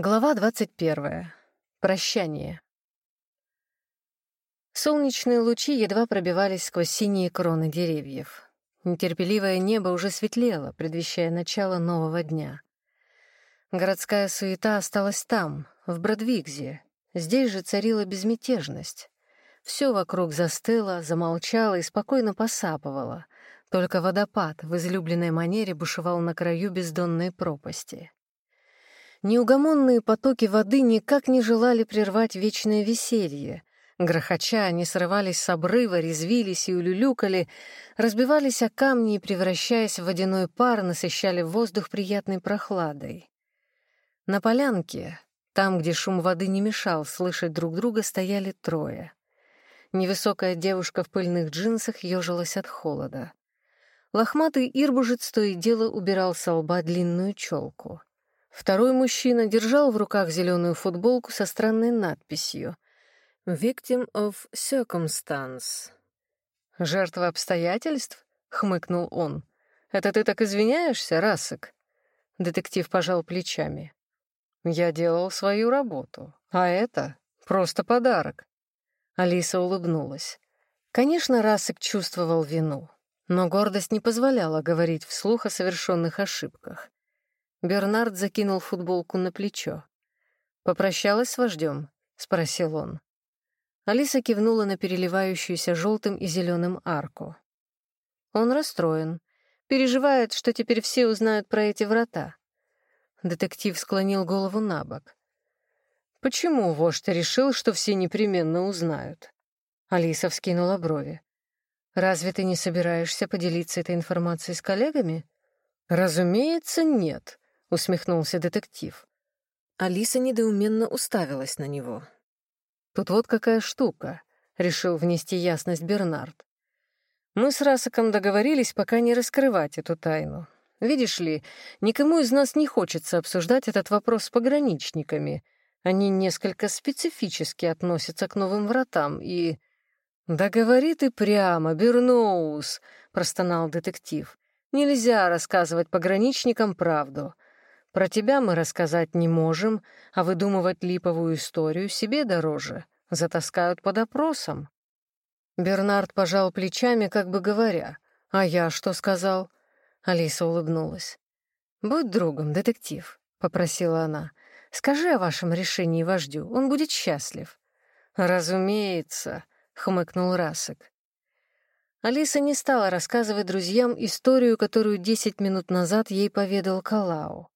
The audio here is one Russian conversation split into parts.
Глава 21. Прощание. Солнечные лучи едва пробивались сквозь синие кроны деревьев. Нетерпеливое небо уже светлело, предвещая начало нового дня. Городская суета осталась там, в Бродвигзе. Здесь же царила безмятежность. Все вокруг застыло, замолчало и спокойно посапывало. Только водопад в излюбленной манере бушевал на краю бездонной пропасти. Неугомонные потоки воды никак не желали прервать вечное веселье. Грохоча, они срывались с обрыва, резвились и улюлюкали, разбивались о камни и, превращаясь в водяной пар, насыщали воздух приятной прохладой. На полянке, там, где шум воды не мешал слышать друг друга, стояли трое. Невысокая девушка в пыльных джинсах ежилась от холода. Лохматый ирбужец то и дело убирал со лба длинную челку. Второй мужчина держал в руках зеленую футболку со странной надписью «Victim of circumstance». «Жертва обстоятельств?» — хмыкнул он. «Это ты так извиняешься, Расок?» Детектив пожал плечами. «Я делал свою работу, а это просто подарок». Алиса улыбнулась. Конечно, Расок чувствовал вину, но гордость не позволяла говорить вслух о совершенных ошибках. Бернард закинул футболку на плечо. «Попрощалась с вождем?» — спросил он. Алиса кивнула на переливающуюся желтым и зеленым арку. Он расстроен. Переживает, что теперь все узнают про эти врата. Детектив склонил голову на бок. «Почему вождь решил, что все непременно узнают?» Алиса вскинула брови. «Разве ты не собираешься поделиться этой информацией с коллегами?» «Разумеется, нет», — усмехнулся детектив. Алиса недоуменно уставилась на него. «Тут вот какая штука», — решил внести ясность Бернард. «Мы с Расаком договорились пока не раскрывать эту тайну. Видишь ли, никому из нас не хочется обсуждать этот вопрос с пограничниками. Они несколько специфически относятся к новым вратам и...» «Да говори ты прямо, Берноус», — простонал детектив. «Нельзя рассказывать пограничникам правду. Про тебя мы рассказать не можем, а выдумывать липовую историю себе дороже. Затаскают под опросом». Бернард пожал плечами, как бы говоря. «А я что сказал?» Алиса улыбнулась. «Будь другом, детектив», — попросила она. «Скажи о вашем решении вождю, он будет счастлив». «Разумеется», — хмыкнул Расок. Алиса не стала рассказывать друзьям историю, которую десять минут назад ей поведал Калау.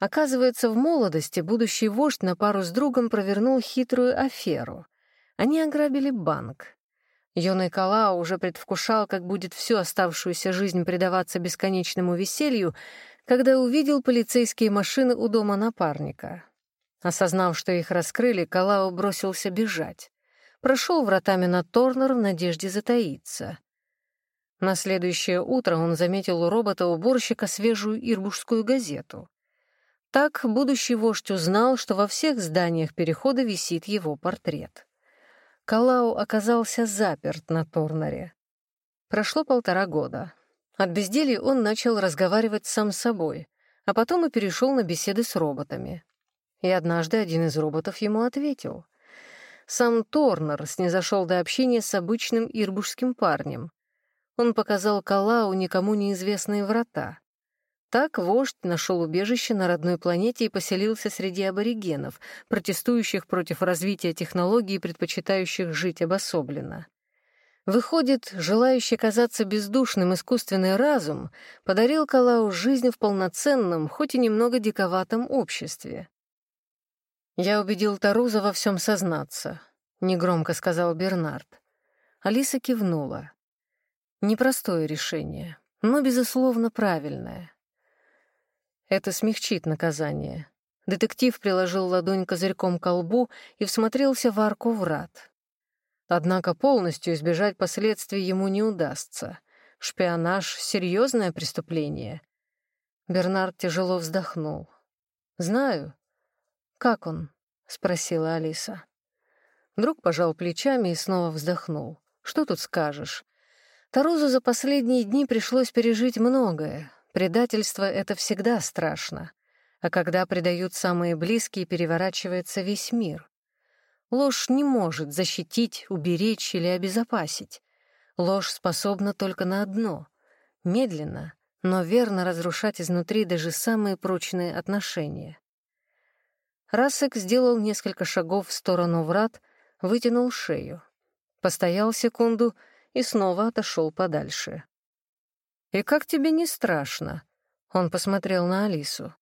Оказывается, в молодости будущий вождь на пару с другом провернул хитрую аферу. Они ограбили банк. Юный Калао уже предвкушал, как будет всю оставшуюся жизнь предаваться бесконечному веселью, когда увидел полицейские машины у дома напарника. Осознав, что их раскрыли, Калао бросился бежать. Прошел вратами на Торнер в надежде затаиться. На следующее утро он заметил у робота-уборщика свежую ирбушскую газету. Так будущий вождь узнал, что во всех зданиях перехода висит его портрет. Калау оказался заперт на Торнере. Прошло полтора года. От безделья он начал разговаривать сам с собой, а потом и перешел на беседы с роботами. И однажды один из роботов ему ответил. Сам Торнер снизошел до общения с обычным ирбушским парнем. Он показал Калау никому неизвестные врата. Так вождь нашел убежище на родной планете и поселился среди аборигенов, протестующих против развития технологий и предпочитающих жить обособленно. Выходит, желающий казаться бездушным искусственный разум подарил Калау жизнь в полноценном, хоть и немного диковатом обществе. «Я убедил Таруза во всем сознаться», — негромко сказал Бернард. Алиса кивнула. Непростое решение, но, безусловно, правильное. Это смягчит наказание. Детектив приложил ладонь козырьком к лбу и всмотрелся в арку врат. Однако полностью избежать последствий ему не удастся. Шпионаж — серьезное преступление. Бернард тяжело вздохнул. «Знаю». «Как он?» — спросила Алиса. Друг пожал плечами и снова вздохнул. «Что тут скажешь? Тарузу за последние дни пришлось пережить многое. Предательство — это всегда страшно. а когда предают самые близкие, переворачивается весь мир. Ложь не может защитить, уберечь или обезопасить. Ложь способна только на одно — медленно, но верно разрушать изнутри даже самые прочные отношения. Расек сделал несколько шагов в сторону врат, вытянул шею. Постоял секунду и снова отошел подальше. «И как тебе не страшно?» Он посмотрел на Алису.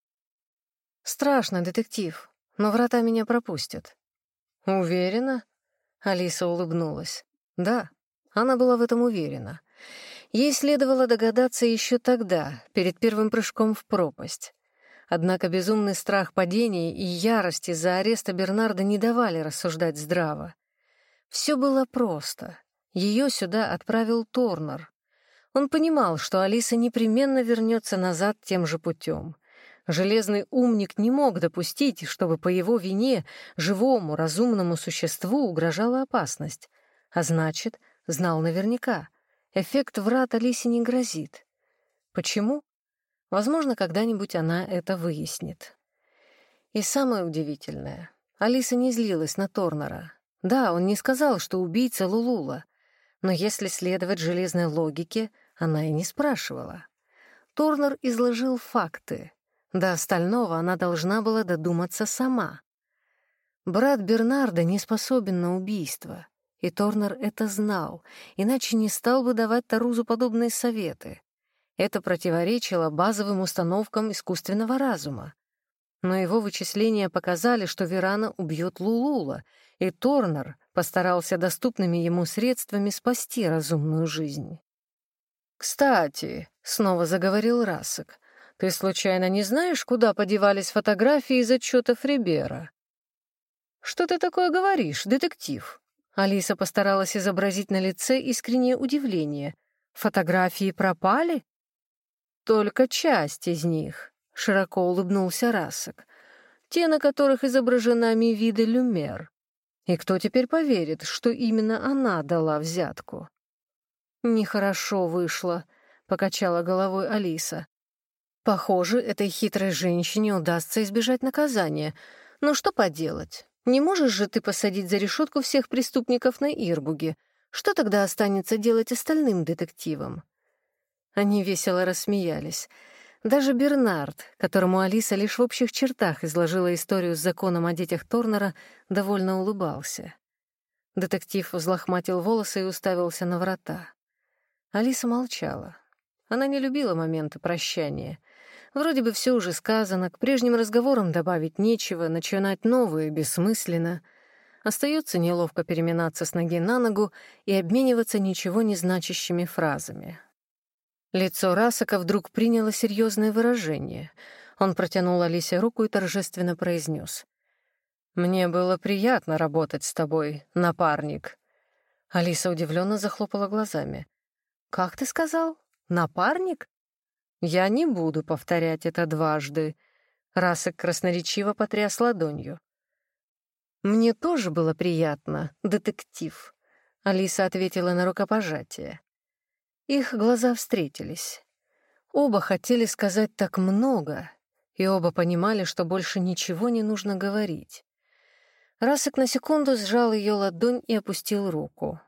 «Страшно, детектив, но врата меня пропустят». «Уверена?» Алиса улыбнулась. «Да, она была в этом уверена. Ей следовало догадаться еще тогда, перед первым прыжком в пропасть. Однако безумный страх падения и ярость из-за ареста Бернарда не давали рассуждать здраво. Все было просто. Ее сюда отправил Торнер. Он понимал, что Алиса непременно вернется назад тем же путем. Железный умник не мог допустить, чтобы по его вине живому, разумному существу угрожала опасность. А значит, знал наверняка, эффект врат Алисе не грозит. Почему? Возможно, когда-нибудь она это выяснит. И самое удивительное, Алиса не злилась на Торнера. Да, он не сказал, что убийца Лулула, но если следовать железной логике, она и не спрашивала. Торнер изложил факты. До остального она должна была додуматься сама. Брат Бернарда не способен на убийство, и Торнер это знал, иначе не стал бы давать Тарузу подобные советы. Это противоречило базовым установкам искусственного разума. Но его вычисления показали, что Верана убьет Лулула, и Торнер постарался доступными ему средствами спасти разумную жизнь. «Кстати», — снова заговорил Расок, «ты случайно не знаешь, куда подевались фотографии из отчета Фрибера?» «Что ты такое говоришь, детектив?» Алиса постаралась изобразить на лице искреннее удивление. «Фотографии пропали?» «Только часть из них», — широко улыбнулся Расок. «Те, на которых изображена Мивида Люмер. И кто теперь поверит, что именно она дала взятку?» «Нехорошо вышло», — покачала головой Алиса. «Похоже, этой хитрой женщине удастся избежать наказания. Но что поделать? Не можешь же ты посадить за решетку всех преступников на Ирбуге. Что тогда останется делать остальным детективам?» Они весело рассмеялись. Даже Бернард, которому Алиса лишь в общих чертах изложила историю с законом о детях Торнера, довольно улыбался. Детектив взлохматил волосы и уставился на врата. Алиса молчала. Она не любила моменты прощания. Вроде бы все уже сказано, к прежним разговорам добавить нечего, начинать новые бессмысленно. Остается неловко переминаться с ноги на ногу и обмениваться ничего не значащими фразами. Лицо Расака вдруг приняло серьезное выражение. Он протянул Алисе руку и торжественно произнес. «Мне было приятно работать с тобой, напарник». Алиса удивленно захлопала глазами. «Как ты сказал? Напарник?» «Я не буду повторять это дважды», — Расак красноречиво потряс ладонью. «Мне тоже было приятно, детектив», — Алиса ответила на рукопожатие. Их глаза встретились. Оба хотели сказать так много, и оба понимали, что больше ничего не нужно говорить. Расик на секунду сжал ее ладонь и опустил руку.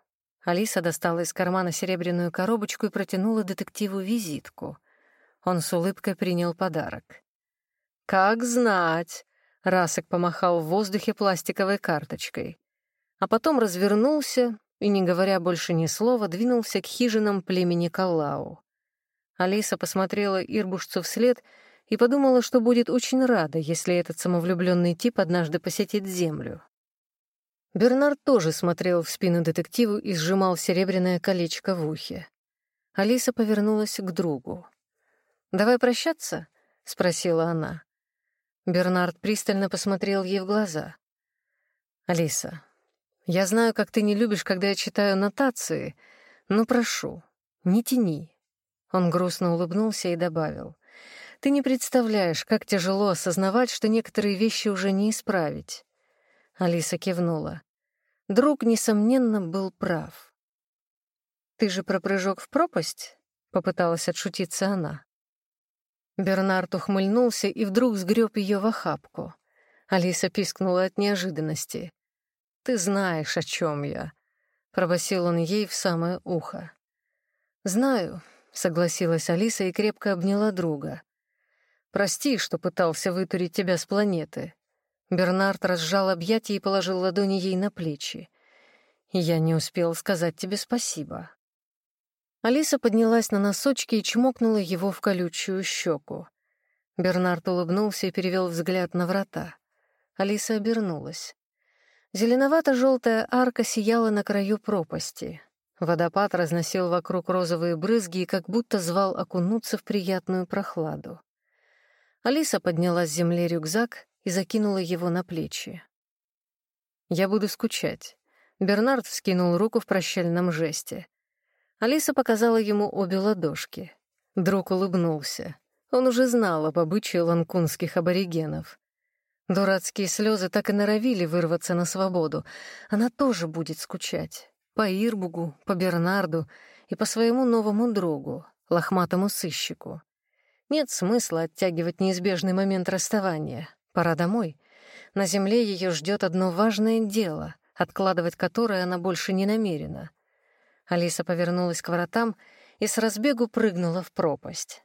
Алиса достала из кармана серебряную коробочку и протянула детективу визитку. Он с улыбкой принял подарок. «Как знать!» — Расик помахал в воздухе пластиковой карточкой. А потом развернулся и, не говоря больше ни слова, двинулся к хижинам племени Каллау. Алиса посмотрела Ирбушцу вслед и подумала, что будет очень рада, если этот самовлюбленный тип однажды посетит Землю. Бернард тоже смотрел в спину детективу и сжимал серебряное колечко в ухе. Алиса повернулась к другу. «Давай прощаться?» — спросила она. Бернард пристально посмотрел ей в глаза. «Алиса, я знаю, как ты не любишь, когда я читаю нотации, но прошу, не тяни». Он грустно улыбнулся и добавил. «Ты не представляешь, как тяжело осознавать, что некоторые вещи уже не исправить». Алиса кивнула. Друг, несомненно, был прав. «Ты же про прыжок в пропасть?» — попыталась отшутиться она. Бернард ухмыльнулся и вдруг сгреб ее в охапку. Алиса пискнула от неожиданности. «Ты знаешь, о чем я», — пробасил он ей в самое ухо. «Знаю», — согласилась Алиса и крепко обняла друга. «Прости, что пытался вытурить тебя с планеты». Бернард разжал объятия и положил ладони ей на плечи. «Я не успел сказать тебе спасибо». Алиса поднялась на носочки и чмокнула его в колючую щеку. Бернард улыбнулся и перевел взгляд на врата. Алиса обернулась. Зеленовато-желтая арка сияла на краю пропасти. Водопад разносил вокруг розовые брызги и как будто звал окунуться в приятную прохладу. Алиса подняла с земли рюкзак и закинула его на плечи. «Я буду скучать». Бернард вскинул руку в прощальном жесте. Алиса показала ему обе ладошки. Друг улыбнулся. Он уже знал об обычае ланкунских аборигенов. Дурацкие слезы так и норовили вырваться на свободу. Она тоже будет скучать. По Ирбугу, по Бернарду и по своему новому другу, лохматому сыщику. Нет смысла оттягивать неизбежный момент расставания. Пора домой. На земле ее ждет одно важное дело, откладывать которое она больше не намерена — Алиса повернулась к воротам и с разбегу прыгнула в пропасть.